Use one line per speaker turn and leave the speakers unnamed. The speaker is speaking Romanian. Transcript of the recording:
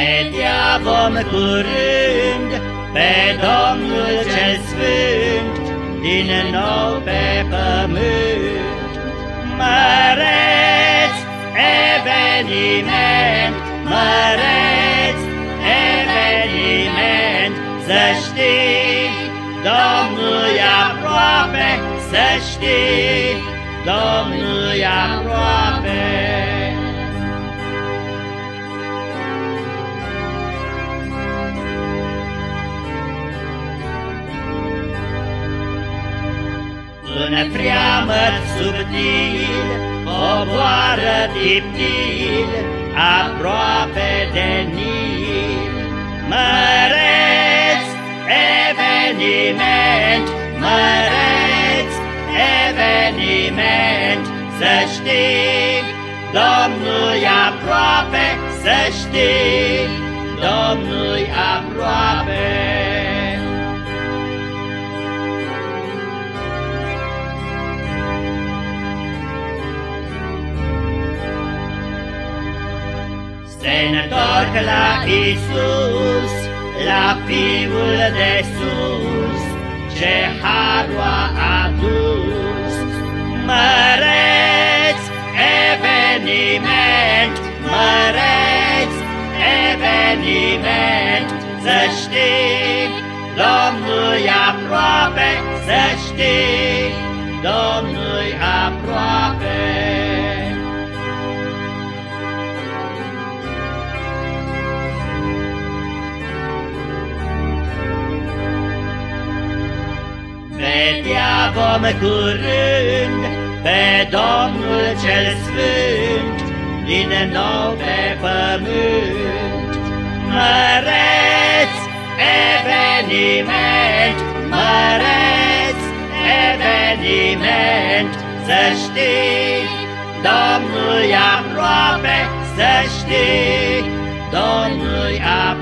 Vedea vom curând pe Domnul cel Sfânt din nou pe pământ. Măreț eveniment, măreț eveniment, să știi, Domnul e aproape, să știi, Domnul În freamăt subtil, coboară tiptil, aproape de Nil. Măreț eveniment, măreț eveniment, să știi, Domnul e aproape, să știi, Domnul e aproape. Se întorc la Isus, la Fiul de sus, ce harul a adus. Măreți eveniment, măreți eveniment, să știi, Domnul e aproape, să știi, Vedea vom curând pe Domnul cel Sfânt din nou pe pământ. Măreț eveniment, măreț eveniment, să știi, Domnul e aproape, să știi, Domnul e aproape.